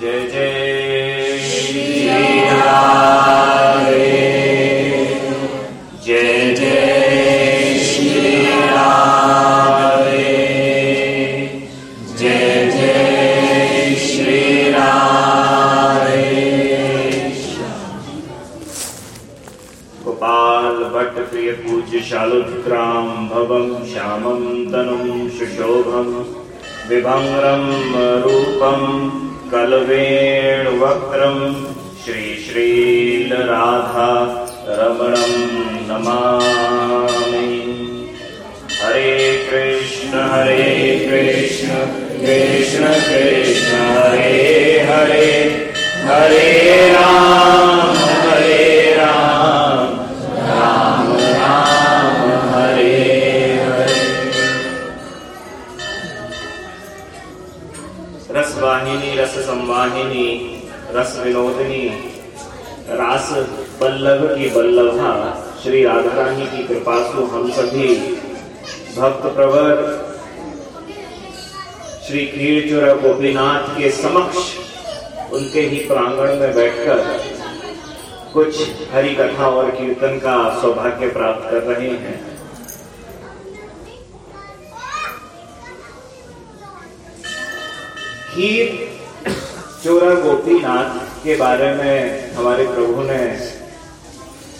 जय जय श्री राधे जय जय श्री राधे जय जय श्री राधे गोपाल भट्ट प्रिय पूज्य शालुग्राम भवम श्यामं तनुं सुशोभम विभंग्रम रूपम कलवेणुवक्त्रम श्रीश्रीलराधा रमणम् नमामि। हरे कृष्ण हरे कृष्ण कृष्ण कृष्ण हरे हरे हरे संवाहिनी रस विनोदिनी, रास बल्लभ की बल्लभा, श्री राधा रानी की कृपा से हम सभी भक्त प्रवर, श्री खीरचुरा गोपीनाथ के समक्ष उनके ही प्रांगण में बैठकर कुछ हरि कथा और कीर्तन का सौभाग्य प्राप्त कर रहे हैं। खीर चोरा गोपीनाथ के बारे में हमारे प्रभु ने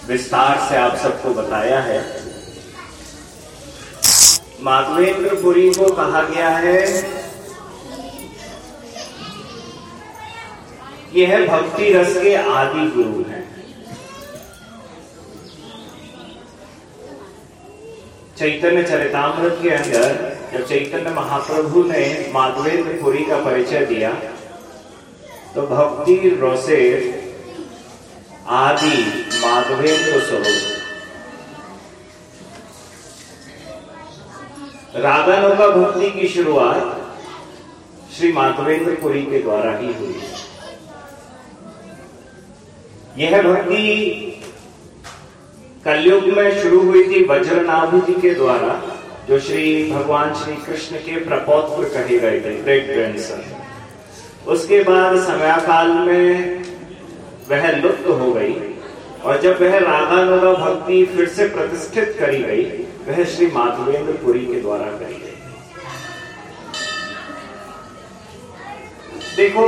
विस्तार से आप सबको बताया है। माधवेंद्रपुरी को कहा गया है, यह भक्ति रस के आदि गुरु हैं। चैतन्य चरितामृत के अंदर जब चैतन्य महाप्रभु ने माधवेंद्रपुरी का परिचय दिया तो भक्ति रोसे आदि, माधवेंद्र स्वरूप। रागानुगा भक्ति की शुरुआत श्री माधवेंद्रपुरी के द्वारा ही हुई। यह भक्ति कलयुग में शुरू हुई थी वज्रनाभ जी के द्वारा, जो श्री भगवान श्री कृष्ण के प्रपौत्र कहे गए थे ग्रेट ग्रैंडसन उसके बाद समयाकाल में वह लुप्त हो गई और जब वह रागानुगा भक्ति फिर से प्रतिष्ठित करी गई, वह श्री माधवेंद्र पुरी के द्वारा करी गई। देखो,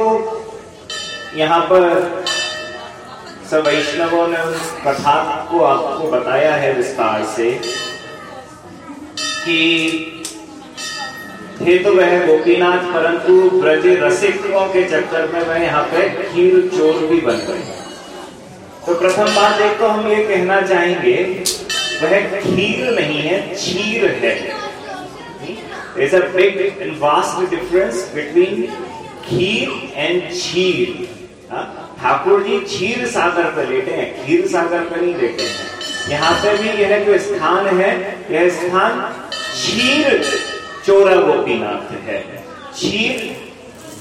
यहाँ पर सब वैष्णवों ने उस कथा को आपको बताया है विस्तार से कि थे तो वह गोपीनाथ, परंतु ब्रज रसिकों के चक्कर में वह यहाँ पे खीर चोर भी बन गए। तो प्रथम बात एक तो हम ये कहना चाहेंगे, वह खीर नहीं है छीर है। There's a big and vast difference between kheer and chheer Thakur ji Ksheer Sagar पर लेटे हैं, खीर सागर पर नहीं लेटे हैं। यहाँ पे भी यह जो स्थान है, यह स्थान क्षीर चोरा गोपीनाथ है। क्षीर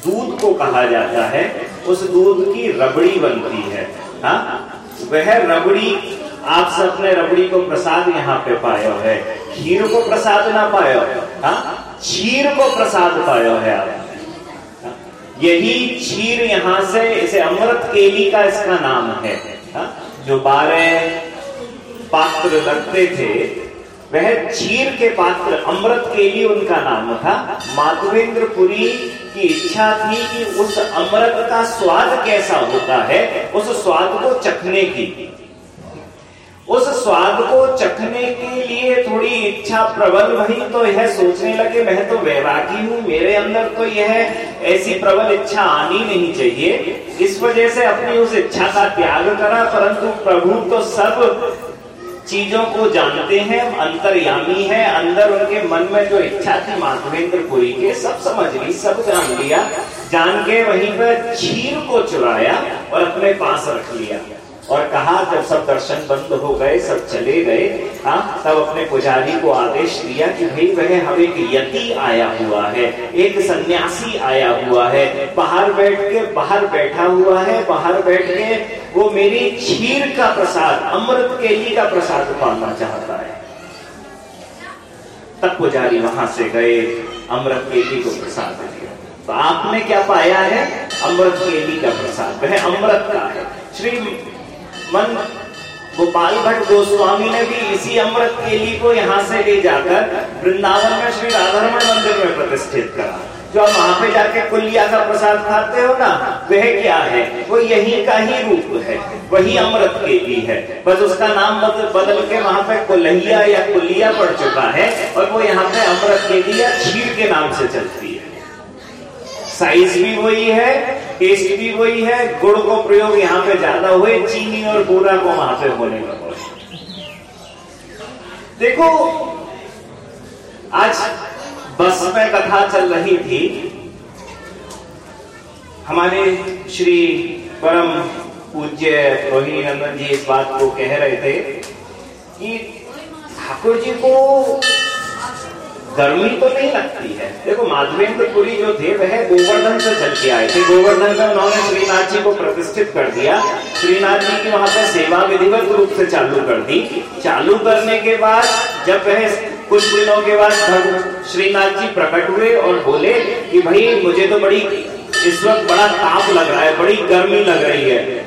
दूध को कहा जाता है, उस दूध की रबड़ी बनती है। हा? वह रबड़ी, आप सबने रबड़ी को प्रसाद यहाँ पे पायो है। खीर को प्रसाद ना पायो हा? क्षीर को प्रसाद पायो है आप। यही क्षीर यहाँ से, इसे अमृत केली का इसका नाम है। हा? जो बारह पात्र लगते थे वह चीर के पात्र अमृत के लिए उनका नाम था। माधवेंद्रपुरी की इच्छा थी कि उस अमृत का स्वाद कैसा होता है, उस स्वाद को चखने की। उस स्वाद को चखने के लिए थोड़ी इच्छा प्रबल भई तो यह सोचने लगे, मैं तो वैरागी हूँ, मेरे अंदर तो यह ऐसी प्रबल इच्छा आनी नहीं चाहिए। इस वजह से अपनी उस इच्छा का त्याग करा, परंतु प्रभु तो सब चीज़ों को जानते हैं, अंतर्यामी है, अंदर उनके मन में जो इच्छा थी माधवेंद्रपुरी के, सब समझ ली, सब जान लिया, जान के वहीं पर क्षीर को चुराया और अपने पास रख लिया। और कहा, जब सब दर्शन बंद हो गए, सब चले गए हाँ तब अपने पुजारी को आदेश दिया कि भाई, वह हम एक यति आया हुआ है, एक सन्यासी आया हुआ है, बाहर बैठ के, बाहर बैठा हुआ है, बाहर बैठ के वो मेरी क्षीर का प्रसाद, अमृत केली का प्रसाद पाना चाहता है। तब पुजारी वहाँ से गए, अमृत केली को प्रसाद दिया। तो आपने क्या पाया है? अमृत केली का प्रसाद, वह अमृत का है। श्री मन गोपाल भट्ट गोस्वामी ने भी इसी अमृत केली को यहाँ से ले जाकर वृंदावन में श्री राधारमण मंदिर में प्रतिष्ठित करा। जो आप वहाँ पे जाके कुलिया का प्रसाद खाते हो ना वह क्या है? वो यही का ही रूप है वही अमृत के केली है। बस उसका नाम बदल, बदल के वहाँ पे कुल्हिया या कुलिया पड़ चुका है और वो यहाँ पे अमृत केली या खीर के नाम से चलती है साइज़ भी वही है टेस्ट भी वही है, गुड़ को प्रयोग यहाँ पे ज़्यादा हुए, चीनी और बूरा को वहाँ पे होने लगा देखो, आज बस में कथा चल रही थी। हमारे श्री परम पूज्य रोहिणी नंदन जी इस बात को कह रहे थे कि ठाकुर जी को गर्मी तो नहीं लगती है। देखो माधवेंद्रपुरी जो थे वह गोवर्धन से चल के आए थे। गोवर्धन में उन्होंने श्रीनाथ जी को प्रतिष्ठित कर दिया। श्रीनाथ जी की वहाँ पर सेवा विधिवत रूप से चालू कर दी। चालू करने के बाद, जब वह कुछ दिनों के बाद श्रीनाथ जी प्रकट हुए और बोले कि भाई, मुझे तो बड़ी इस वक्त बड़ा ताप लग रहा है, बड़ी गर्मी लग रही है।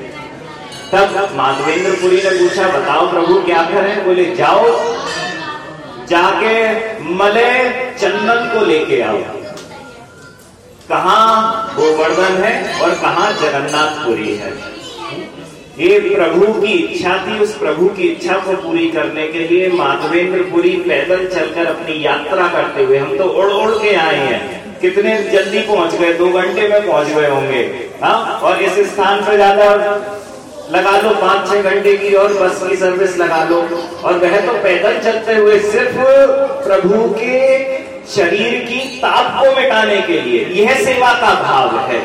तब माधवेंद्रपुरी ने पूछा, बताओ प्रभु, क्या करें बोले, जाओ जाके मले चंदन को लेके आओ। कहा गोवर्धन है और कहा जगन्नाथपुरी है? ये प्रभु की इच्छा थी, उस प्रभु की इच्छा को पूरी करने के लिए माधवेंद्रपुरी पैदल चलकर अपनी यात्रा करते हुए हम तो उड़ उड़ के आए हैं। कितने जल्दी पहुँच गए, दो घंटे में पहुँच गए होंगे। हाँ और इस स्थान पर ज़्यादा लगा लो पाँच छह घंटे की और बस की सर्विस लगा लो। और वह तो पैदल चलते हुए सिर्फ़ प्रभु के शरीर की ताप को मिटाने के लिए। यह सेवा का भाव है।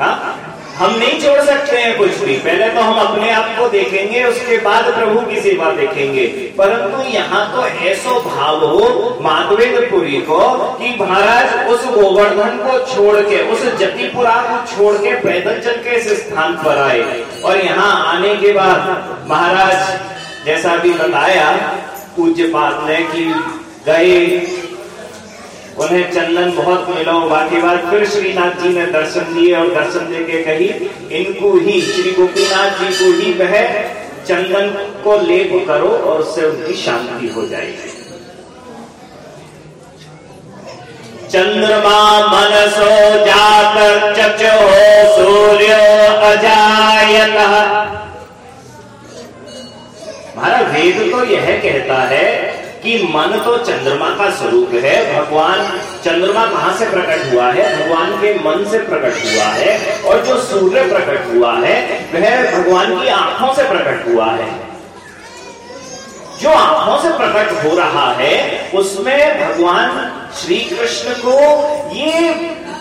हा? हम नहीं छोड़ सकते हैं कुछ भी। पहले तो हम अपने आप को देखेंगे, उसके बाद प्रभु की सेवा देखेंगे। परंतु यहाँ तो ऐसो भाव हो माधवेंद्रपुरी को कि महाराज, उस गोवर्धन को छोड़ के उस जतिपुरा को छोड़ के पैदल चल के इस स्थान पर आए। और यहाँ आने के बाद महाराज, जैसा भी बताया, पूज्य पात ने कि गए उन्हें चंदन बहुत मिला बाकी बात फिर श्रीनाथ जी ने दर्शन दिए और दर्शन दे के कही, इनको ही, श्री गोपीनाथ जी को ही वह चंदन को लेप करो और उससे उनकी शांति हो जाएगी. चंद्रमा मनसो जाकर चचो सूर्य अजायत। हमारा वेद तो यह कहता है कि मन तो चंद्रमा का स्वरूप है, भगवान चंद्रमा कहाँ से प्रकट हुआ है? भगवान के मन से प्रकट हुआ है और जो सूर्य प्रकट हुआ है, वह भगवान की आँखों से प्रकट हुआ है। जो आँखों से प्रकट हो रहा है, उसमें भगवान श्री कृष्ण को ये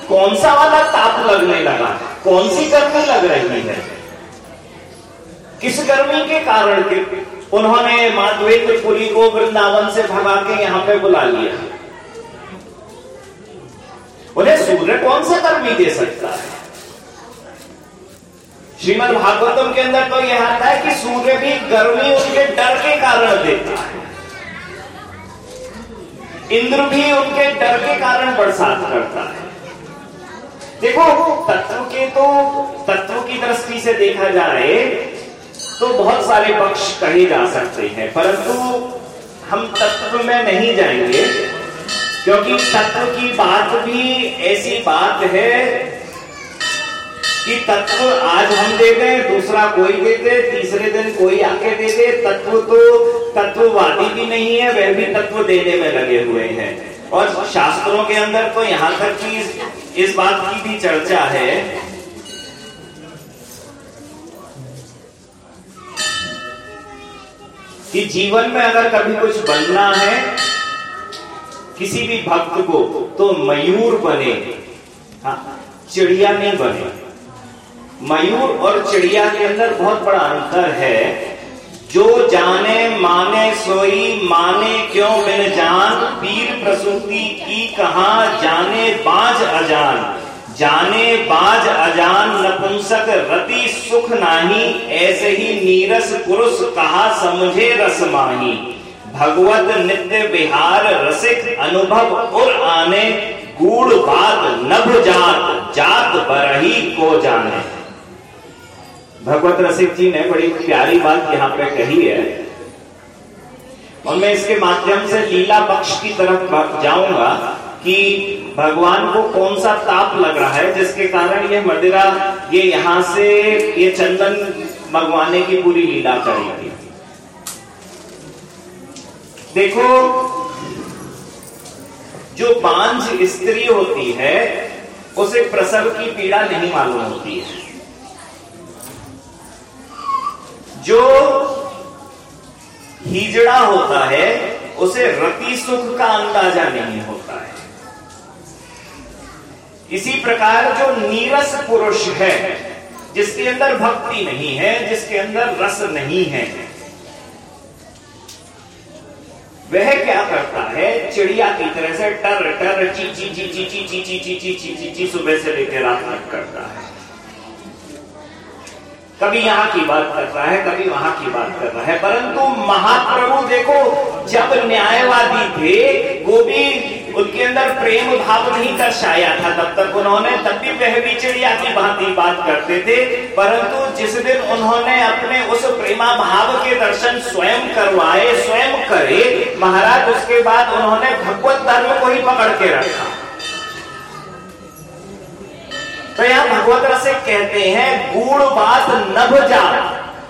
कौन सा वाला ताप लगने लगा? कौन सी गर्मी लग रही है? किस गर्मी के कारण के उन्होंने माधवेंद्रपुरी को वृंदावन से भगा के यहाँ पे बुला लिया। उन्हें सूर्य कौन सा कर्मी दे सकता है? श्रीमद भागवतम के अंदर तो यह आता है कि सूर्य भी गर्मी उनके डर के कारण देता है। इंद्र भी उनके डर के कारण बरसात करता है। देखो, तत्व के तो तत्व की दृष्टि से देखा जाए तो बहुत सारे पक्ष कहे जा सकते हैं, परंतु हम तत्व में नहीं जाएँगे, क्योंकि तत्व की बात भी ऐसी बात है कि तत्व आज हम दे दे, दूसरा कोई दे दे, तीसरे दिन कोई आके दे दे, तत्व तो तत्ववादी भी नहीं है, वह भी तत्व देने में लगे हुए हैं। और शास्त्रों के अंदर तो यहाँ तक कि इस बात की भी चर्चा है कि जीवन में अगर कभी कुछ बनना है किसी भी भक्त को तो मयूर बने। हाँ, चिड़िया नहीं बने। मयूर और चिड़िया के अंदर बहुत बड़ा अंतर है। जो जाने माने सोई माने क्यों बिन जान पीर प्रसूति की कहा जाने बाज अजान। जाने बाज अजान नपुंसक रति सुख नाही, ऐसे ही नीरस पुरुष कहा समझे रस माही। भगवत नित्य विहार रसिक अनुभव और आने, गूढ़ बात नभ जात जात बरही को जाने। भगवत रसिक जी ने बड़ी प्यारी बात यहाँ पे कही है। और मैं इसके माध्यम से लीला पक्ष की तरफ़ जाऊँगा। कि भगवान को कौन सा ताप लग रहा है, जिसके कारण ये मदिरा ये यहाँ से ये चंदन मंगवाने की पूरी लीला करेगी देखो, जो बांझ स्त्री होती है, उसे प्रसव की पीड़ा नहीं मालूम होती है। जो हिजड़ा होता है, उसे रति सुख का अंदाज़ा नहीं होता। इसी प्रकार जो नीरस पुरुष है जिसके अंदर भक्ति नहीं है जिसके अंदर रस नहीं है वह क्या करता है चिड़िया की तरह से टर टर ची ची ची ची ची ची ची ची ची ची सुबह से लेकर रात तक करता है कभी यहाँ की बात कर रहा है, कभी वहाँ की बात कर रहा है। परंतु महाप्रभु देखो, जब न्यायवादी थे वो भी उनके अंदर प्रेम भाव नहीं दर्शाया था तब तक उन्होंने, तब भी वह भी चिड़िया की भांति बात करते थे। परंतु जिस दिन उन्होंने अपने उस प्रेमा भाव के दर्शन स्वयं करवाए, स्वयं करे, महाराज, उसके बाद उन्होंने भगवत धर्म को ही पकड़ के रखा। तो यहाँ भगवत रसे कहते हैं गुण बात नभ जा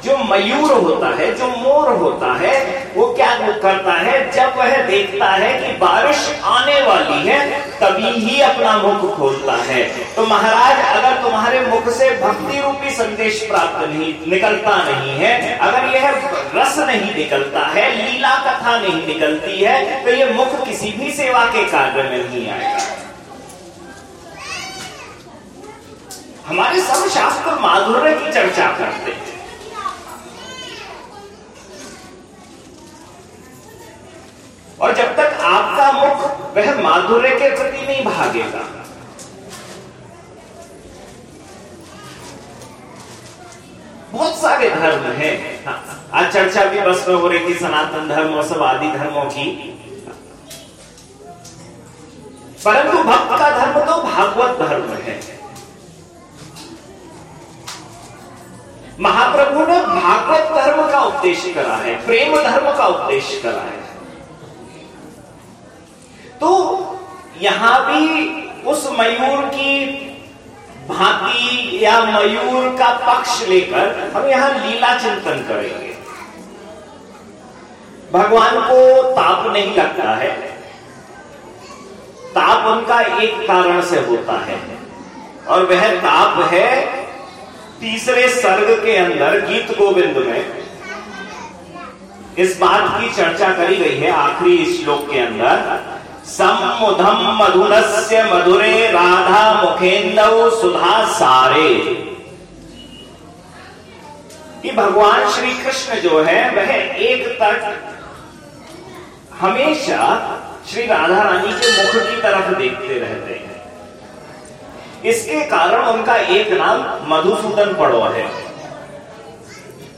जो मयूर होता है, जो मोर होता है, वो क्या करता है? जब वह देखता है कि बारिश आने वाली है, तभी ही अपना मुख खोलता है। तो महाराज, अगर तुम्हारे मुख से भक्ति रूपी संदेश प्राप्त नहीं, निकलता नहीं है, अगर यह रस नहीं निकलता है, लीला कथा नहीं निकलती है तो यह मुख किसी भी सेवा के कार्य में नहीं आएगा। हमारे सब शास्त्र माधुर्य की चर्चा करते हैं? और जब तक आपका मुख वह माधुर्य के प्रति नहीं भागेगा बहुत सारे धर्म हैं। हाँ, आज चर्चा भी बस में हो रही थी सनातन धर्म और सब आदि धर्मों की। परंतु भक्त का धर्म तो भागवत धर्म है। महाप्रभु ने भागवत धर्म का उपदेश करा है, प्रेम धर्म का उपदेश करा है। तो यहाँ भी उस मयूर की भांति या मयूर का पक्ष लेकर हम यहाँ लीला चिंतन करेंगे। भगवान को ताप नहीं लगता है। ताप उनका एक कारण से होता है। और वह ताप है तीसरे सर्ग के अंदर गीत गोविंद में इस बात की चर्चा करी गई है आखिरी श्लोक के अंदर। समुधम मधुरस्य मधुरे राधा मुखेंदव सुधा सारे। कि भगवान श्री कृष्ण जो है, वह एक तक हमेशा श्री राधा रानी के मुख की तरफ़ देखते रहते हैं। इसके कारण उनका एक नाम मधुसूदन पड़ो है।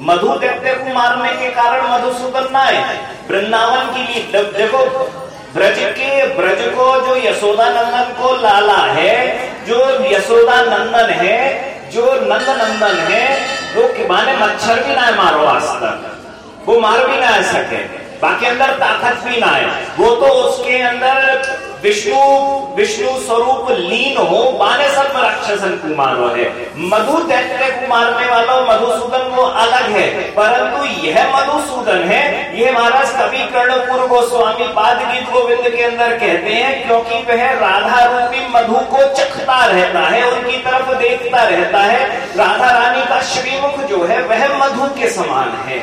मधु देवते को मारने के कारण मधुसूदन ना है वृंदावन की लिए देखो, ब्रज के, ब्रज को जो यशोदा नंदन को लाला है, जो यशोदा नंदन है, जो नंद नंदन है, वो माने मच्छर भी ना मारो आज तक। वो मार भी ना सके। बाकी अंदर ताकत भी ना है वो तो उसके अंदर विष्णु विष्णु स्वरूप लीन हो माने सब राक्षसन कुमार है मधु दैत्य को मारने वाला मधुसूदन वो अलग है, परंतु यह मधुसूदन है यह महाराज कवि कर्णपुर गोस्वामी पाद गीत गोविंद के अंदर कहते हैं, क्योंकि वह राधा रूपी मधु को चखता रहता है, उनकी तरफ़ देखता रहता है। राधा रानी का श्रीमुख जो है, वह मधु के समान है।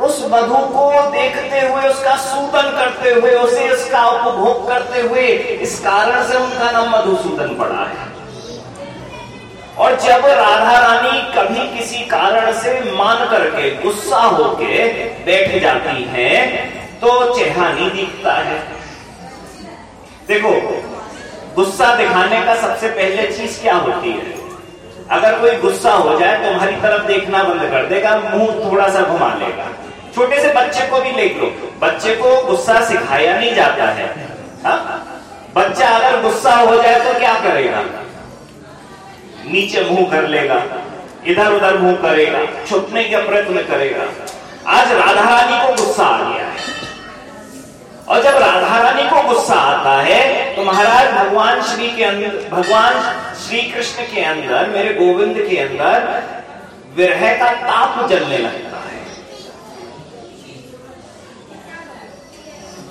उस मधु को देखते हुए, उसका सूदन करते हुए, उसे इसका उपभोग करते हुए, इस कारण से उनका नाम मधुसूदन पड़ा है। और जब राधा रानी कभी किसी कारण से मान करके, गुस्सा होके बैठ जाती है तो चेहरा नहीं दिखता है। देखो, गुस्सा दिखाने का सबसे पहले चीज़ क्या होती है? अगर कोई गुस्सा हो जाए तो हमारी तरफ़ देखना बंद कर देगा, मुँह थोड़ा सा घुमा लेगा। छोटे से बच्चे को भी देख लो। बच्चे को गुस्सा सिखाया नहीं जाता है। हा? बच्चा अगर गुस्सा हो जाए तो क्या करेगा? नीचे मुँह कर लेगा इधर उधर मुँह करेगा, छुपने के प्रयत्न करेगा। आज राधा रानी को गुस्सा आ गया है। और जब राधा रानी को गुस्सा आता है तो महाराज भगवान श्री के अंदर, भगवान श्री कृष्ण के अंदर, मेरे गोविंद के अंदर विरह का ताप जलने लगता है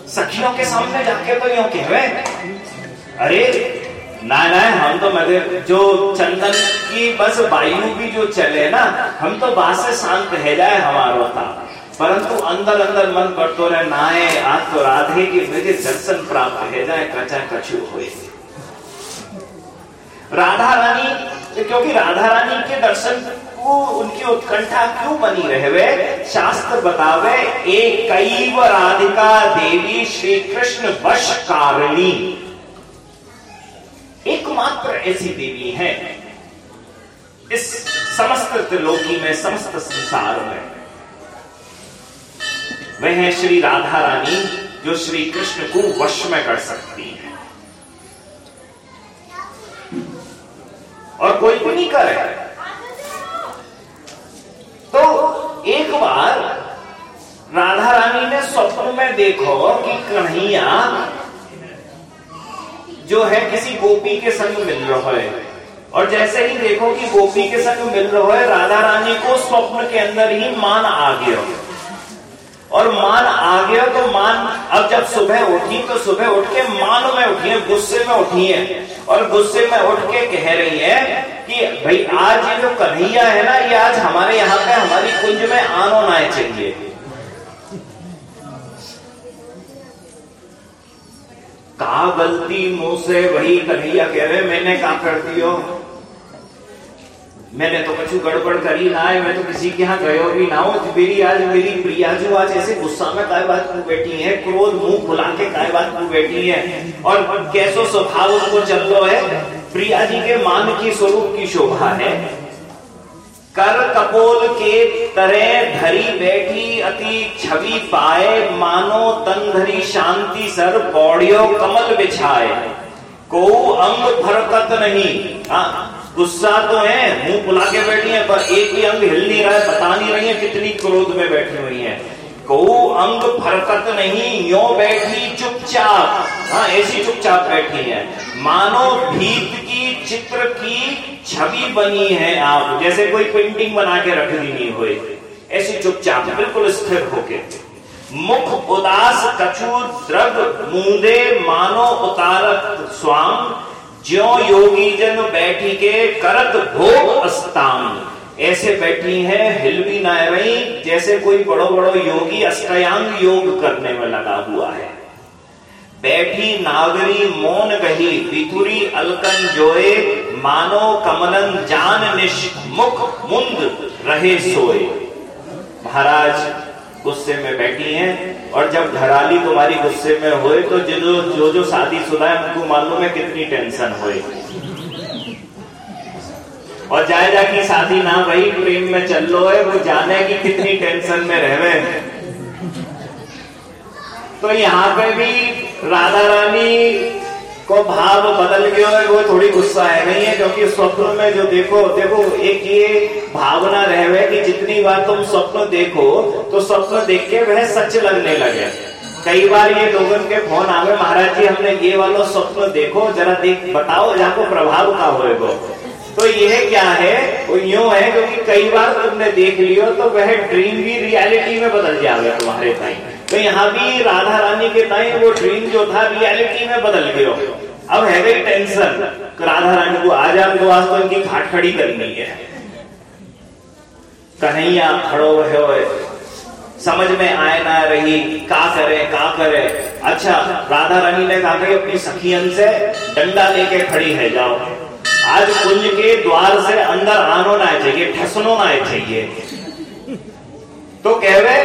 सखियों के सामने जाके तो यूँ कहे। अरे ना ना हम तो मगर जो चंदन की बस वायु भी जो चले ना, हम तो बात से शांत है जाए हमारो था परंतु अंदर अंदर मन करतो रहे, नाए आज तो राधे की मुझे दर्शन प्राप्त है जाए, कचा कछु हुए। राधा रानी, क्योंकि राधा रानी के दर्शन उनकी उत्कंठा क्यों बनी रहे? शास्त्र बतावे एक कई राधिका देवी श्री कृष्ण वश कारिणी। एकमात्र ऐसी देवी है। इस समस्त त्रिलोकी में, समस्त संसार में। वह है श्री राधा रानी, जो श्री कृष्ण को वश में कर सकती है। और कोई भी नहीं करे तो एक बार राधा रानी ने स्वप्न में देखो कि कन्हैया जो है किसी गोपी के संग मिल रहा है। और जैसे ही देखो कि गोपी के संग मिल रहा है, राधा रानी को स्वप्न के अंदर ही मान आ गया। और मान आ गया तो मान, अब जब सुबह उठी तो सुबह उठ के मान में उठी है, गुस्से में उठी है। और गुस्से में उठ के कह रही है कि, भाई, आज ये जो कन्हैया है ना, ये आज हमारे यहाँ पे, हमारी कुंज में आनो चाहिए। का गलती मुँह से वही कन्हैया कह रहे मैंने कहा, कर दियो। मैंने तो कुछ गड़बड़ करी ना है, मैं तो किसी के यहाँ गयो भी ना हो। मेरी, आज मेरी प्रिया जो आज ऐसे गुस्सा में काय बात को बैठी है, क्रोध मुँह खुला के काय बात को बैठी है। और कैसो स्वभाव उनको चल है। प्रिया जी के मान की स्वरूप की शोभा है। कर कपोल के तरह धरी बैठी अति छवि पाए, मानो तन धरी शांति सर पौड़ियों कमल बिछाए। को अंग फरकत नहीं। हाँ गुस्सा तो है, मुँह बुला के बैठी है, पर एक भी अंग हिल नहीं रहा है, बता नहीं रही है कितनी क्रोध में बैठी हुई है। को अंग फरकत नहीं, यो बैठी चुपचाप। हाँ ऐसी चुपचाप बैठी है। मानो भीत की चित्र की छवि बनी है आप, जैसे कोई पेंटिंग बना के रख दी नहीं हुई ऐसी चुपचाप, बिल्कुल स्थिर होके। मुख उदास, कछु द्रग, मुंदे मानो उतारत स्वाम। ज्यो योगी जन बैठी के करत भोग अस्ताम। ऐसे बैठी है, हिल भी ना रही, जैसे कोई बड़ो बड़ो योगी अष्टयांग योग करने में लगा हुआ है। बैठी नागरी मौन गही विथुरी अलकन जोए, मानो कमलन जान निश मुख मुंद रहे सोए। महाराज, गुस्से में बैठी हैं, और जब घराली तुम्हारी गुस्से में होए तो जो जो जो शादी शुदा है उनको मालूम है कितनी टेंशन होए। और जाए जाके शादी ना वही प्रेम में चल लो है, वो जाने की कितनी टेंशन में रहे तो यहाँ पे भी राधा रानी को भाव बदल गया है वो थोड़ी गुस्सा है। नहीं है, क्योंकि स्वप्न में जो देखो देखो, एक ये भावना रहे कि जितनी बार तुम स्वप्न देखो तो स्वप्न देख के वह सच लगने लगे। कई बार ये लोगों के फ़ोन आवे महाराज जी, हमने ये वाला स्वप्न देखो, जरा देख, बताओ, जहाँ को प्रभाव का होएगा। तो यह क्या है? वो यूँ है क्योंकि कई बार तुमने देख लियो तो वह ड्रीम भी रियलिटी में बदल जाएगा तुम्हारे टाइम तो यहाँ भी राधा रानी के टाइम वो ड्रीम जो था रियलिटी में बदल गयो। अब है गई टेंशन राधा रानी को आ जाए तो आज तो इनकी खाट खड़ी करनी है। कन्हैया, खड़ो रहे समझ में आए ना रही, का करे का करे। अच्छा राधा रानी ने कहा अपनी सखियन से डंडा लेके खड़ी है, जाओ। आज कुंज के द्वार से अंदर आनो ना चाहिए ठसनो ना चाहिए तो कह रहे,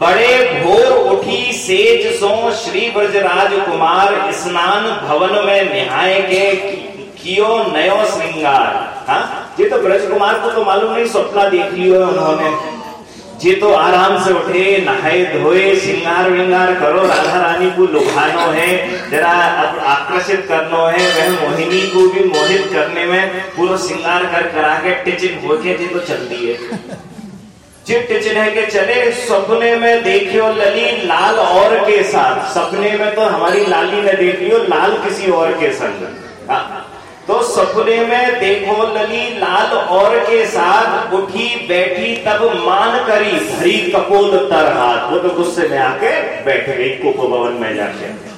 बड़े भोर उठी सेज सो श्री ब्रजराज कुमार, स्नान भवन में निहाय के कियो नयो श्रृंगार। हाँ ये तो ब्रज कुमार को तो मालूम नहीं, सपना देख लियो उन्होंने। जे तो आराम से उठे नहाए धोए श्रृंगार विंगार करो राधा रानी को लुभानो है जरा आकर्षित करनो है वह मोहिनी को भी मोहित करने में पूरा श्रृंगार कर करा के टिचिन होके जी तो चलती है चिट टिचिन है के चले सपने में देखियो लली लाल और के साथ सपने में तो हमारी लाली ने देख लियो लाल किसी और के संग हाँ। तो सपने में देखो लली, लाल और के साथ उठी बैठी, तब मान करी, भरी कपोल तर हाथ। वो तो गुस्से में आके बैठ गई कुप भवन में जाके।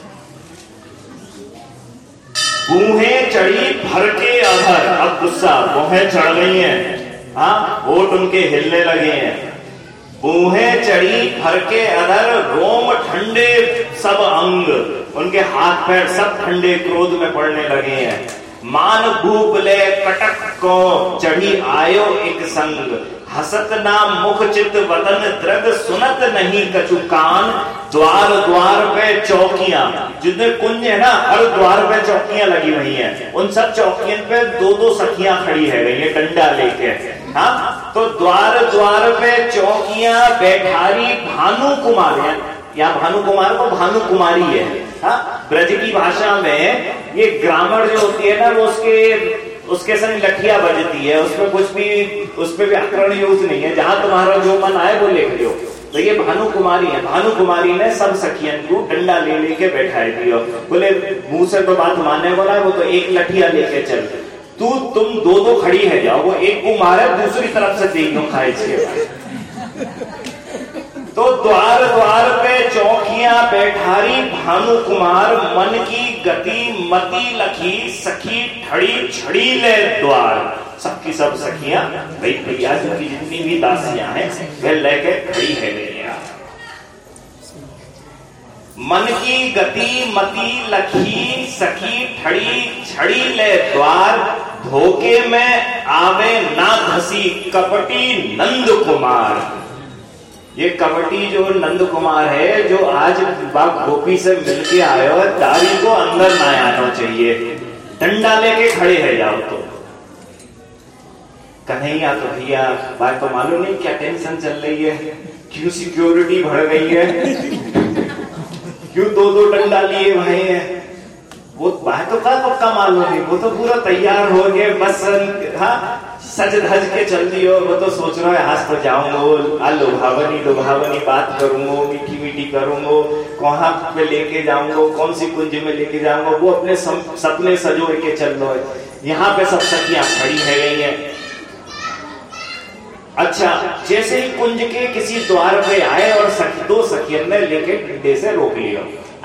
बूहे चढ़ी, भर के अधर। अब गुस्सा, बूहे चढ़ गई है। हाँ वोट उनके हिलने लगे हैं। बूहे चढ़ी, भर के अधर, रोम ठंडे, सब अंग। उनके हाथ पैर सब ठंडे क्रोध में पड़ने लगे हैं। मान भूप कटक को चढ़ी आयो एक संग। हसत नाम मुख चित वतन द्रग सुनत नहीं कछु कान। द्वार द्वार पे चौकियाँ, जितने कुंज है ना, हर द्वार पे चौकियाँ लगी हुई हैं। उन सब चौकियों पे दो दो सखियाँ खड़ी है, गई है, डंडा लेके। हाँ तो द्वार द्वार पे चौकियाँ, बैठारी भानु कुमार है। या भानु कुमार को भानु कुमारी है। हाँ ब्रज की भाषा में ये ग्रामर जो होती है ना, वो उसके उसके संग लठिया बजती है। उसमें कुछ भी, उसमें व्याकरण यूज़ नहीं है। जहाँ तुम्हारा जो मन आए, वो लिख लो तो ये भानु कुमारी है। भानु कुमारी ने सब सखियन को डंडा ले लेके बैठाए दियो बोले, मुँह से तो बात मानने वाला है, वो तो एक लठिया लेके चल। तू, तुम दो दो खड़ी है, जाओ। वो एक को मारे, दूसरी तरफ़ से तीनों खाए तो द्वार द्वार पे चौकियाँ बैठारी, भानु कुमार, मन की गति, मति लखी, सखी ठड़ी, छड़ी ले द्वार। सबकी सब सखियाँ, भाई भैया की जितनी भी दासियाँ हैं वे लेके खड़ी है गैया मन की गति, मति लखी, सखी ठड़ी, छड़ी ले द्वार। धोखे में आवे ना धसी, कपटी नंद कुमार। ये कबड्डी जो नंद कुमार है, जो आज बाप गोपी से मिलके आए हो, दारी को अंदर ना आना चाहिए। डंडा लेके खड़े है जाओ तो। कन्हैया तो भैया, बात तो मालूम नहीं क्या टेंशन चल रही है। क्यों सिक्योरिटी बढ़ गई है? क्यों दो दो डंडा लिए भाई है? वो बात तो का पक्का मालूम नहीं वो तो पूरा तैयार हो गए, बस हाँ सज धज के चल दियो वो तो सोच रहा है, आज तो जाऊँगा लुभावनी लुभावनी बात करूँगा मीठी मीठी करूँगा, कहाँ पे लेके जाऊँगा, कौन सी कुंज में लेके जाऊँगा, वो अपने सपने सजो के चल रहे यहाँ पे सब सखियाँ खड़ी है, गई है। अच्छा जैसे ही कुंज के किसी द्वार पे आए, और सखी, दो सखियन ने लेके डंडे से रोक लिया।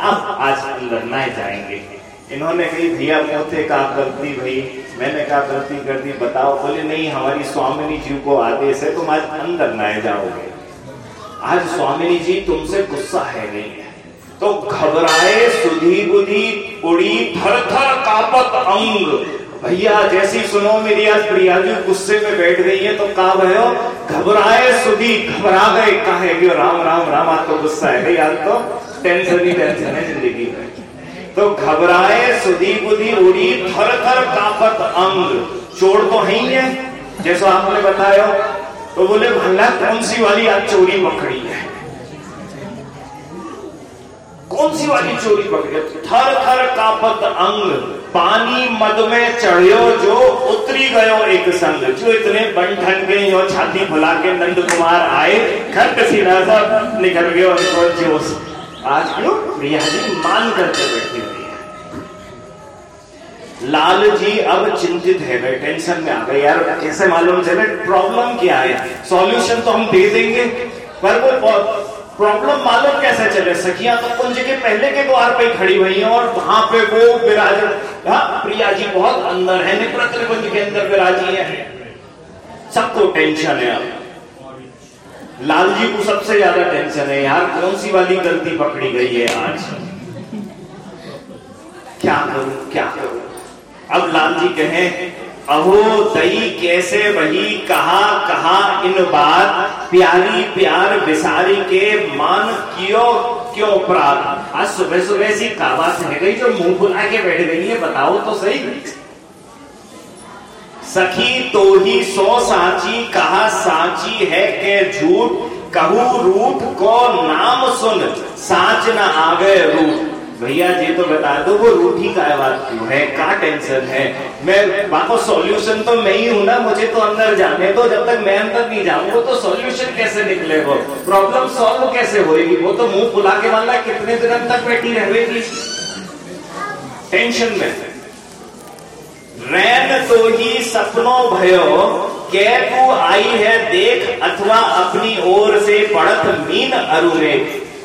अब आज लड़ना जाएँगे। इन्होंने कही भैया मोते का गलती भाई। मैंने कहा, गलती कर दी, बताओ। बोले, नहीं, हमारी स्वामिनी जी को आदेश है, तुम आज अंदर न जाओगे। आज स्वामिनी जी तुमसे गुस्सा है नहीं तो घबराए, सुधी बुधी, उड़ी, थर थर कापत अंग। भैया, जैसी सुनो, मेरी आज प्रिया जी गुस्से में बैठ गई है तो का भयो घबराए, सुधी, घबरा गए, कहा राम राम राम, आज तो गुस्सा है। आज तो टेंशन ही टेंशन है ज़िंदगी में। तो घबराए, सुधी बुद्धि उड़ी थर थर कापत अंग। चोर तो है ही है, जैसा आपने बताया। तो बोले, भला कौन सी वाली आज चोरी पकड़ी है? कौन सी वाली चोरी पकड़ी थर थर कापत अंग। पानी मद में चढ़ियो जो उतरी गयो एक संग। जो इतने बन ठन गए छाती फुला के नंद कुमार आए, खट सीधा सा निकल उनको जोश आज क्यों प्रिया जी मान करके बैठी हुई है। लाल जी अब चिंतित है, भाई टेंशन में आ गए, यार कैसे मालूम चले प्रॉब्लम क्या है? सॉल्यूशन तो हम दे देंगे, पर वो प्रॉब्लम मालूम कैसे चले? सखियाँ तो कुंज के पहले के द्वार पे खड़ी हुई है और वहाँ पे वो विराज हाँ प्रिया जी बहुत अंदर है निप्रत्र कुंज के अंदर विराजी है। सबको टेंशन है अब। लाल जी को सबसे ज़्यादा टेंशन है, यार कौन सी वाली गलती पकड़ी गई है आज? क्या करूँ क्या करूँ? अब लाल जी कहे, अहो दई कैसे वही, कहा कहा, इन बात, प्यारी प्यार बिसारी के मान क्यों क्यों प्राप्त आज सुबह सुबह सी काबात है गई जो मुँह बुला के बैठ गई है, बताओ तो सही। सखी तो ही सो साची, कहा साची है के झूठ? कहू रूठ, को नाम सुन, साच न आवे रूठ। भैया जी तो बता दो, वो रूठी का बात क्यों है? क्या टेंशन है? मैं बाको सॉल्यूशन तो मैं ही हूँ ना, मुझे तो अंदर जाने तो जब तक मैं अंदर नहीं जाऊँगा तो सॉल्यूशन कैसे निकले निकलेगा प्रॉब्लम सॉल्व कैसे होएगी? वो तो मुँह फुला के वाला कितने दिन तक बैठी रहेगी टेंशन में। रैन तो ही सपनों भयो कै तू आई है देख अथवा अपनी ओर से पड़त मीन अरुणे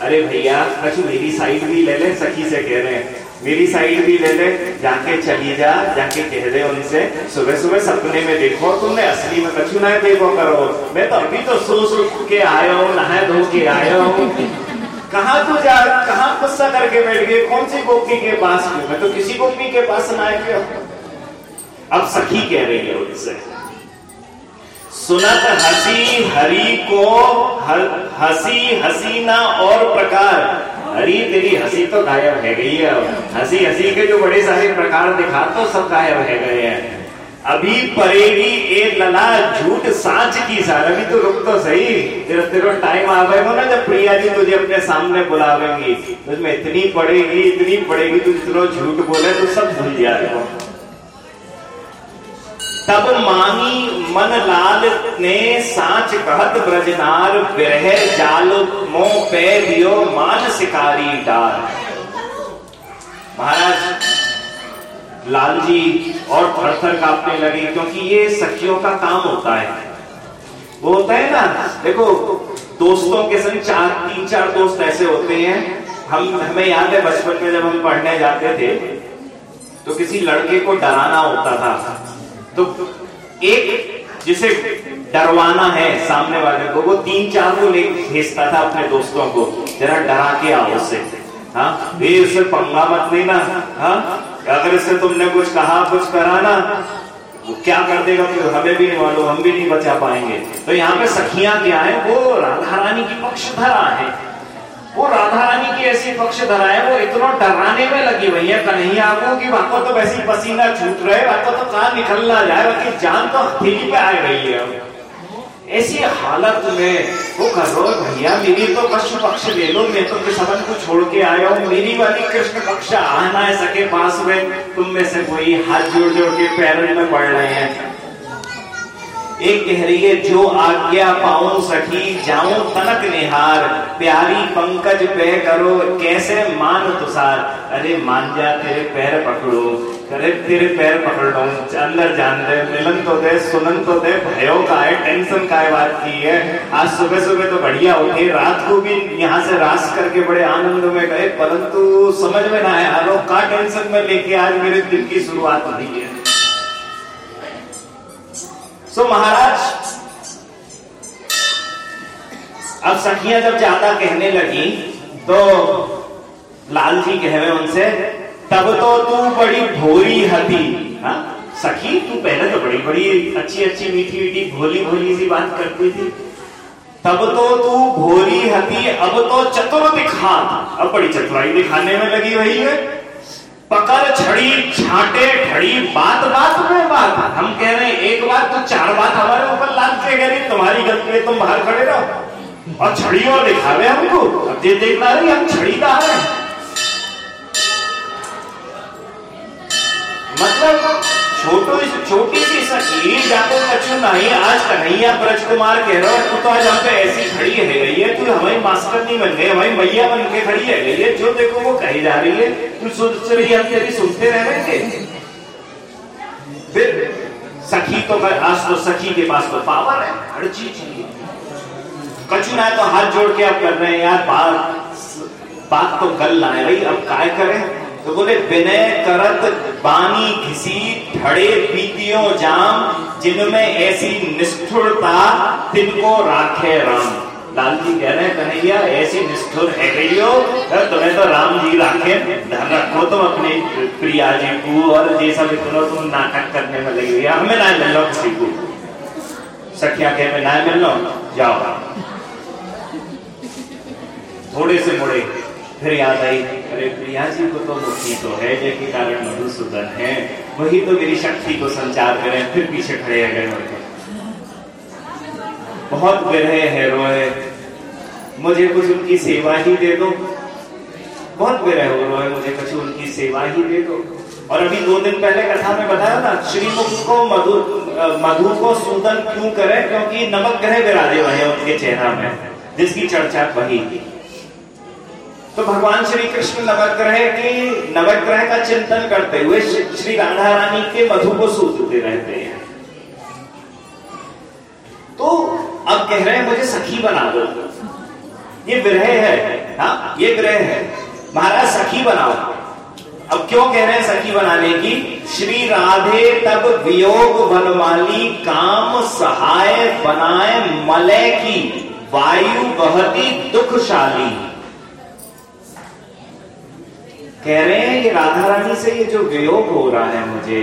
अरे भैया, कछु मेरी साइड भी ले ले, सखी से कह रहे हैं। मेरी साइड भी ले ले, जाके चली जा, जाके कह दे उनसे, सुबह सुबह सपने में देखो, तुमने असली में कछु ना देखो करो। मैं तो अभी तो सो सो के आया हूँ, नहा धो के आया हूँ। कहा तू जा, कहा गुस्सा करके बैठ गए? कौन सी गोपी के पास? मैं तो किसी गोपी के पास ना आया। अब सखी कह रही है उनसे। सुनत हसी हरी को हसी हसीना और प्रकार। हरी, तेरी हँसी तो गायब है गई है हँसी हँसी के जो बड़े सारे प्रकार दिखा तो सब गायब है गए हैं। अभी परेगी ए लला, झूठ सांच की सार। अभी तो रुक तो सही। तेरा तेरा टाइम आ गए हो ना, जब प्रिया जी तुझे अपने सामने बुलावेंगी। तुझमें इतनी पड़ेगी इतनी पड़ेगी, तू इतना झूठ बोले तो सब भूल जाएगा। तब मानी मन लाल ने साच कहत ब्रजनार, विरह जाल मो पे दियो मान शिकारी डार। महाराज लाल जी और थर थर कांपने लगे, क्योंकि ये सखियों का काम होता है। वो होता है ना, देखो, दोस्तों के संग चार, तीन, चार दोस्त ऐसे होते हैं। हम, हमें याद है बचपन में जब हम पढ़ने जाते थे तो किसी लड़के को डराना होता था। तो एक जिसे डरवाना है सामने वाले को, वो तीन चार को लेकर भेजता था अपने दोस्तों को। जरा डरा के आओ उससे हाँ? उससे पंगा मत लेना। हाँ? अगर इससे तुमने कुछ कहा, कुछ करा ना, वो क्या कर देगा फिर? हमें भी नहीं मालूम, हम भी नहीं बचा पाएँगे। तो यहाँ पे सखियाँ क्या है? वो राधा रानी की पक्षधरा है। वो राधा रानी की ऐसी पक्ष धरा है, वो इतना डराने में लगी हुई है, कन्हैया को कि वहाँ तो वैसी पसीना छूट रहे वहाँ तो कहा निकल ना जाए, बाकी जान तो हथेली पे आ रही है। ऐसी हालत में वो कर रो भैया, मेरी तो पशु पक्ष ले लो, मैं तो किसान को छोड़ के आया हूँ, मेरी वाली कृष्ण पक्ष आना है सके पास में, तुम में से कोई हाथ जोड़ जोड़ के पैरों में पड़ रहे हैं। एक कह रही है, जो आज्ञा पाऊँ सखी, जाऊँ तनक निहार। प्यारी पंकज पे करो, कैसे मान तुषार अरे, मान जा, तेरे पैर पकड़ो। अरे, तेरे पैर पकड़ लो। अंदर जान दे, मिलन तो दे, सुनन तो दे, भयो का है, टेंशन का है बात की है। आज सुबह सुबह तो बढ़िया उठे, रात को भी यहाँ से रास करके बड़े आनंद में गए, परंतु समझ में ना आया का टेंशन में लेके आज मेरे दिन की शुरुआत हुई है? सो महाराज अब सखियाँ जब ज़्यादा कहने लगी तो लाल जी कहे उनसे, तब तो तू बड़ी भोरी हती। हा? सखी, तू पहले तो बड़ी बड़ी अच्छी अच्छी मीठी मीठी भोली भोली सी बात करती थी। तब तो तू भोरी हती, अब तो चतुर दिखा अब बड़ी चतुराई दिखाने में लगी हुई है। पकड़ छड़ी, छाटे खड़ी बात बात में बात। हम कह रहे हैं, एक बात तो चार बात हमारे ऊपर लाद के कह रही तुम्हारी गलती है, तुम बाहर खड़े रहो। और छड़ी और दिखावे हमको, अब दे देखना रही हम छड़ी का है? मतलब छोटो, छोटी सी सकीर जाको कछु नहीं, आज कन्हैया ब्रज कुमार कह रहा है तो आज हम पे ऐसी खड़ी है गई तू हमारी मास्टर नहीं बन गई हमारी मैया बन के खड़ी है। है जो देखो वो कही जा रही है। तू सोच रही हम तेरी सुनते रह थे फिर सखी तो आज तो सखी के पास तो पावर है, हर चीज़ कछु ना तो हाथ जोड़ के अब कर रहे हैं यार, बात बात तो कल लाए भाई, अब काय करें? तो बोले, विनय करत बानी घिसी ठड़े पीतियों जाम, जिनमें ऐसी निष्ठुरता तिनको राखे राम। लाल जी कह रहे हैं, कन्हैया, ऐसी निष्ठुर है गई हो तुम्हें तो राम जी राखे धन रखो, तुम अपने प्रिया जी को और ये सब इतना तुम नाटक करने में लगी हुई हमें ना मिल लो किसी को। सखिया के में ना मिल लो, जाओ। थोड़े से मुड़े, फिर याद आई, अरे प्रिया जी को तो मुक्ति तो है जैसे कारण मधुसूदन है। वही तो मेरी शक्ति को संचार करें, फिर पीछे खड़े रह गए बहुत विरह है, रोए। मुझे कुछ उनकी सेवा ही दे दो। बहुत विरह हो है मुझे कुछ उनकी सेवा ही दे दो। और अभी दो दिन पहले कथा में बताया ना श्रीमुख को मधु मधु को सूदन क्यों करे? क्योंकि नमक ग्रह विराजे हुए हैं उनके चेहरा में, जिसकी चर्चा वही तो भगवान श्री कृष्ण नवग्रह के नवग्रह का चिंतन करते हुए श्री राधा रानी के मधु को सूदते रहते हैं। तो अब कह रहे हैं, मुझे सखी बना दो। ये विरह है हाँ ये विरह है। महाराज, सखी बनाओ। अब क्यों कह रहे हैं सखी बनाने की? श्री राधे तब वियोग बनवाली काम सहाय बनाए मलय की, वायु बहती दुखशाली। कह रहे हैं कि राधा रानी से ये जो वियोग हो रहा है मुझे,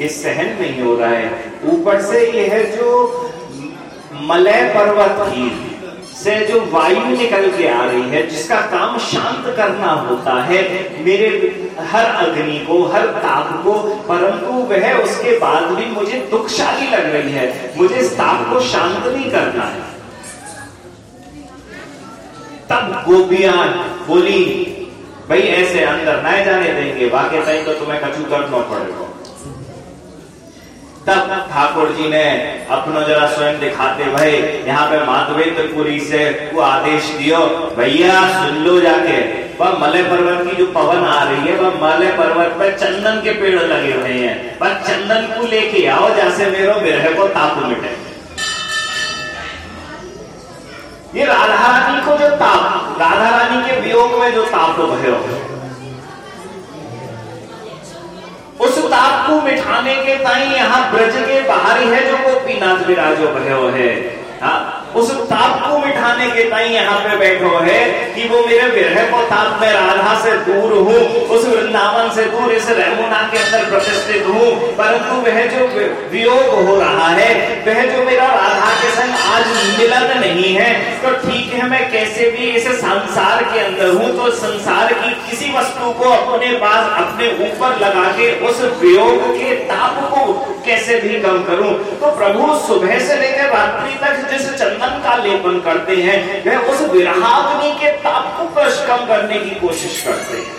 ये सहन नहीं हो रहा है। ऊपर से यह जो मलय पर्वत की से जो वायु निकल के आ रही है, जिसका काम शांत करना होता है, मेरे हर अग्नि को, हर ताप को, परंतु वह उसके बाद भी मुझे दुखशाली लग रही है। मुझे इस ताप को शांत नहीं करना है। तब गोपियाँ बोली, भाई ऐसे अंदर न जाने देंगे वाक्य तो तुम्हें कचू करना पड़ेगा। तब ठाकुर जी ने अपना जरा स्वयं दिखाते भाई, यहाँ पे माधवेंद्रपुरी से वो आदेश दियो, भैया, सुन लो जाके, वह मलय पर्वत की जो पवन आ रही है, वह मलय पर्वत पर चंदन के पेड़ लगे हुए हैं। बस चंदन को लेके आओ, जैसे मेरे विरह को ताप मिटे। ये राधा रानी को जो ताप, राधा रानी के वियोग में जो ताप भयो उस ताप को मिठाने के ताई यहाँ ब्रज के बाहरी ही जो गोपीनाथ विराजो भयो है। हाँ उस ताप को मिठाने के ताई यहाँ पे बैठो है कि वो मेरे विरह को ताप में राधा से दूर हूँ, उस वृंदावन से दूर, इस रमुना के अंदर प्रतिष्ठित हूँ। परंतु वह जो वियोग हो रहा है, वह जो मेरा राधा के संग आज मिलन नहीं है तो ठीक है मैं कैसे भी इस संसार के अंदर हूँ तो संसार की किसी वस्तु को अपने पास, अपने ऊपर लगा के उस वियोग के ताप को कैसे भी कम करूँ। तो प्रभु सुबह से लेकर रात्रि तक जिस चंदन का लेपन करते हैं वह उस विरहाग्नि के ताप को कम करने की कोशिश करते हैं।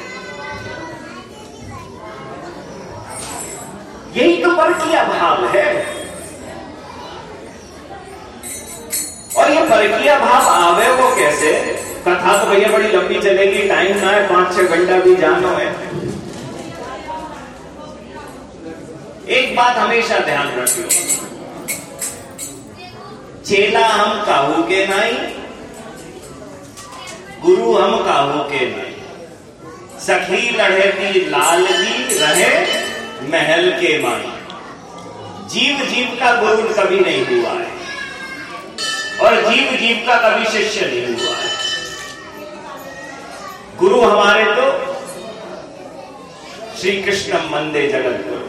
यही तो पर की अभाव है। और ये परकीय भाव आवे वो कैसे? कथा तो भैया बड़ी लंबी चलेगी, टाइम ना है, पाँच छह घंटा भी जानो है। एक बात हमेशा ध्यान रखियो। चेला हम काहू के नाई गुरु हम काहू के नाई सखी लड़े लाल जी रहे महल के माई। जीव जीव का गुरु कभी नहीं हुआ है। और जीव जीव का कभी शिष्य नहीं हुआ है। गुरु हमारे तो श्री कृष्ण मंदे जगत गुरु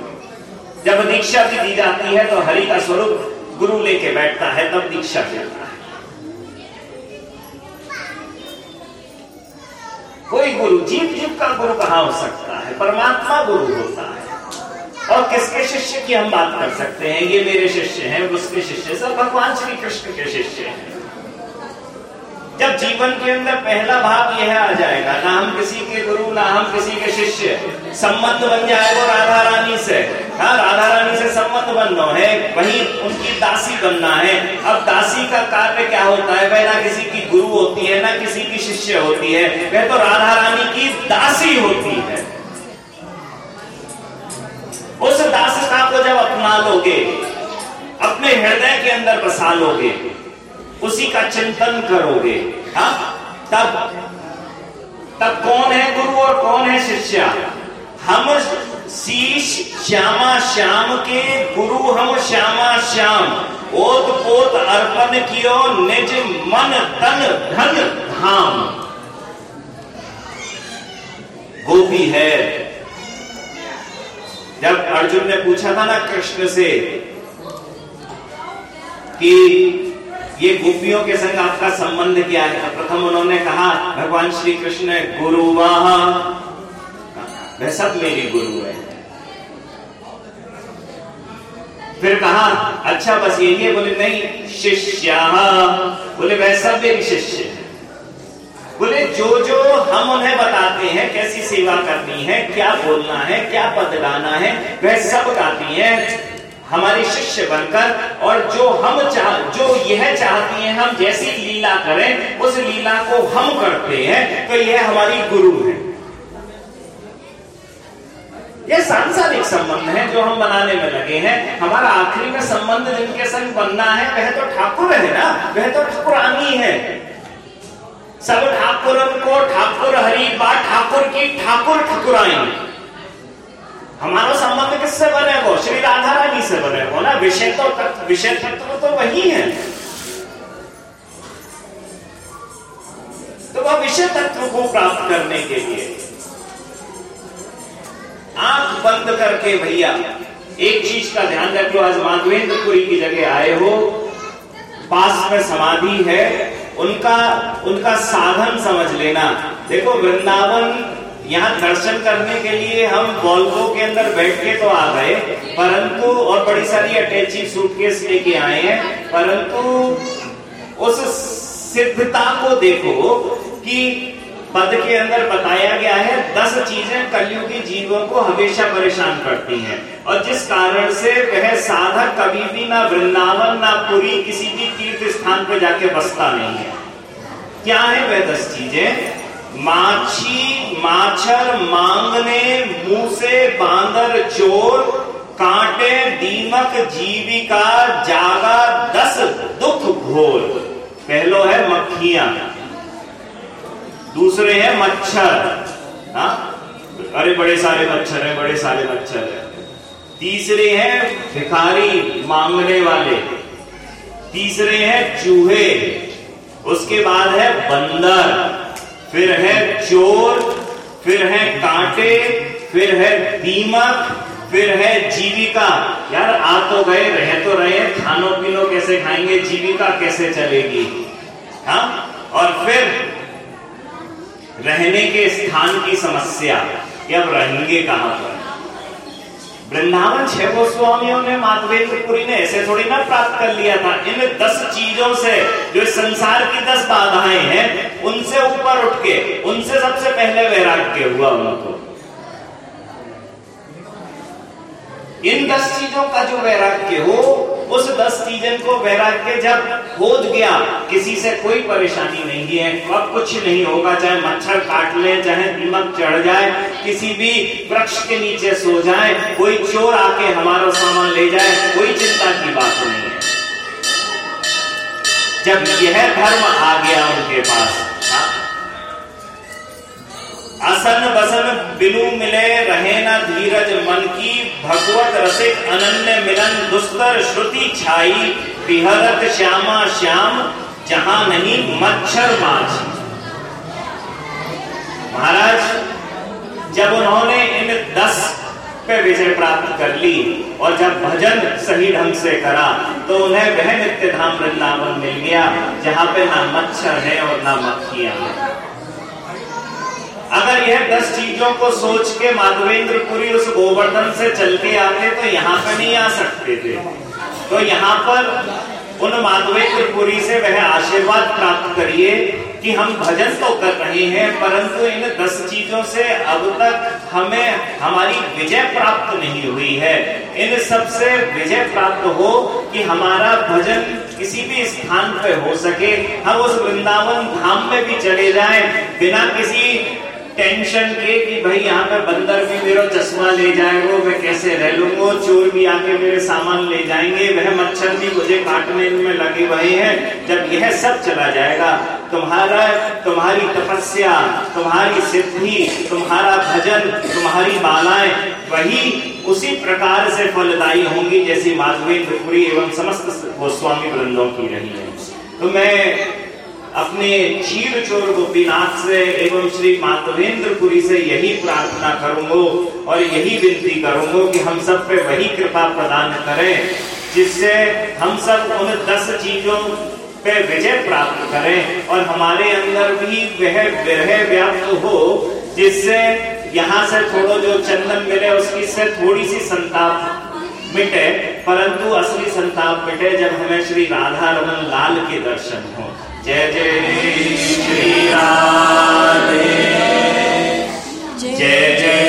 जब दीक्षा भी दी जाती है तो हरि का स्वरूप गुरु लेके बैठता है, तब दीक्षा देता है। कोई गुरु जीव जीव का गुरु कहाँ हो सकता है? परमात्मा गुरु होता है। और किसके शिष्य की हम बात कर सकते हैं? ये मेरे शिष्य हैं, उसके शिष्य सब भगवान श्री कृष्ण के शिष्य हैं। जब जीवन के अंदर पहला भाव यह आ जाएगा, ना हम किसी के गुरु, ना हम किसी के शिष्य, संबंध बन जाएगा राधा रानी से। हाँ राधा रानी से संबंध बनना है, वही उनकी दासी बनना है। अब दासी का कार्य क्या होता है? वह ना किसी की गुरु होती है, ना किसी की शिष्य होती है। वह तो राधा रानी की दासी होती है। उस दासता को जब अपना लोगे, अपने हृदय के अंदर बसा लोगे उसी का चिंतन करोगे। हा? तब तब कौन है गुरु और कौन है शिष्य? हम शीश श्यामा श्याम के गुरु हम श्यामा श्याम। ओत पोत अर्पण कियो निज मन तन धन धाम। गोपी है। जब अर्जुन ने पूछा था ना कृष्ण से कि ये गोपियों के संग आपका संबंध क्या है प्रथम उन्होंने कहा, भगवान श्री कृष्ण गुरु वह। सब मेरी गुरु है। फिर कहा अच्छा बस यही है बोले, नहीं, शिष्या। बोले, वह सब मेरी शिष्य बोले, जो जो हम उन्हें बताते हैं, कैसी सेवा करनी है, क्या बोलना है, क्या पद गाना है, वह सब गाती हैं। हमारी शिष्य बनकर और जो हम चाह, जो यह चाहती हैं, हम जैसी लीला करें, उस लीला को हम करते हैं तो यह हमारी गुरु है। यह सांसारिक संबंध है जो हम बनाने में लगे हैं। हमारा आखिरी में संबंध जिनके संग बनना है, वह तो ठाकुर है ना? वह तो ठाकुरानी है। सब ठाकुर को ठाकुर हरी बा ठाकुर की ठाकुर ठकुराई हमारा संबंध किससे बने वो? श्री राधा रानी से बने वो ना? विषय तो विषय तत्व तो वही है। तो वह विषय तत्व को प्राप्त करने के लिए आँख बंद करके भैया, एक चीज़ का ध्यान रखो आज माधवेंद्रपुरी की जगह आए हो, पास में समाधि है, उनका उनका साधन समझ लेना। देखो वृंदावन यहाँ दर्शन करने के लिए हम वॉल्वो के अंदर बैठ के तो आ गए, परंतु और बड़ी सारी अटैची सूटकेस लेके आए हैं, परंतु उस सिद्धता को देखो कि पद के अंदर बताया गया है, दस चीज़ें कलयुगी जीवों को हमेशा परेशान करती हैं। और जिस कारण से वह साधक कभी भी ना वृंदावन, ना पुरी किसी भी तीर्थ स्थान पर जाके बसता नहीं है। क्या है वह दस चीज़ें? माछी, माछर मांगने, मुँह से बांदर चोर, कांटे दीमक जीविका, जागा दस दुख घोर। पहलो है मक्खियाँ, दूसरे है मच्छर, हा? अरे बड़े सारे मच्छर है, बड़े सारे मच्छर है। तीसरे हैं भिखारी मांगने वाले, तीसरे हैं चूहे, उसके बाद है बंदर। फिर है चोर, फिर है कांटे, फिर है दीमक, फिर है जीविका। यार, आ तो गए, रह तो रहे खानो पीनो कैसे खाएँगे? जीविका कैसे चलेगी? हा? और फिर रहने के स्थान की समस्या। कि अब रहेंगे कहाँ पर? वृंदावन छह गोस्वामियों ने माधवेंद्रपुरी ने ऐसे थोड़ी ना प्राप्त कर लिया था। इन दस चीज़ों से जो संसार की दस बाधाएँ हैं, उनसे ऊपर उठ के, उनसे सबसे पहले वैराग्य हुआ उनको। इन दस चीज़ों का जो वैराग्य हो उस दस चीज़ों को वैराग्य जब खोद गया, किसी से कोई परेशानी नहीं है, अब कुछ नहीं होगा, चाहे मच्छर काट ले, चाहे दीमक चढ़ जाए, किसी भी वृक्ष के नीचे सो जाए, कोई चोर आके हमारा सामान ले जाए, कोई चिंता की बात नहीं है। जब यह धर्म आ गया उनके पास असन बसन बिनु मिले रहे न धीरज मन की, भगवत रसिक अनन्य मिलन दुस्तर श्रुति छाई विहरत श्यामा श्याम, जहाँ नहीं मच्छर माछ। महाराज, जब उन्होंने इन दस पे विजय प्राप्त कर ली, और जब भजन सही ढंग से करा तो उन्हें वह नित्य धाम वृंदावन मिल गया, जहाँ पे ना मच्छर है और ना मक्खियाँ हैं। अगर यह दस चीज़ों को सोच के माधवेंद्रपुरी उस गोवर्धन से चल के आते तो यहाँ पे नहीं आ सकते थे। तो यहाँ पर उन माधवेंद्रपुरी से वह आशीर्वाद प्राप्त करिए कि हम भजन तो कर रहे हैं, परंतु इन दस चीज़ों से अब तक हमें हमारी विजय प्राप्त नहीं हुई है। इन सबसे विजय प्राप्त हो कि हमारा भजन किसी भी स्थान पे हो सके। हम उस वृंदावन धाम में भी चले जाएँ, बिना किसी टेंशन के कि भाई यहाँ पे बंदर भी मेरा चश्मा ले जाएगा मैं कैसे रह लूँगा चोर भी आके मेरे सामान ले जाएँगे। वह मच्छर भी मुझे काटने में लगे हुए हैं। जब यह सब चला जाएगा, तुम्हारा, तुम्हारी तपस्या, तुम्हारी सिद्धि, तुम्हारा भजन, तुम्हारी मालाएँ वही उसी प्रकार से फलदायी होंगी जैसी माधवेंद्रपुरी एवं समस्त गोस्वामी वृंदों की रही है। तो मैं अपने चीर चोर गोपीनाथ से एवं श्री माधवेंद्रपुरी से यही प्रार्थना करूंगो और यही विनती करूंगो कि हम सब पे वही कृपा प्रदान करें, जिससे हम सब उन दस चीज़ों पे विजय प्राप्त करें और हमारे अंदर भी वह विरह व्याप्त हो, जिससे यहाँ से थोड़ा जो चंदन मिले उसकी से थोड़ी सी संताप मिटे, परंतु असली संताप मिटे जब हमें श्री राधा रमन लाल के दर्शन हो। जय जय श्री राधे जय जय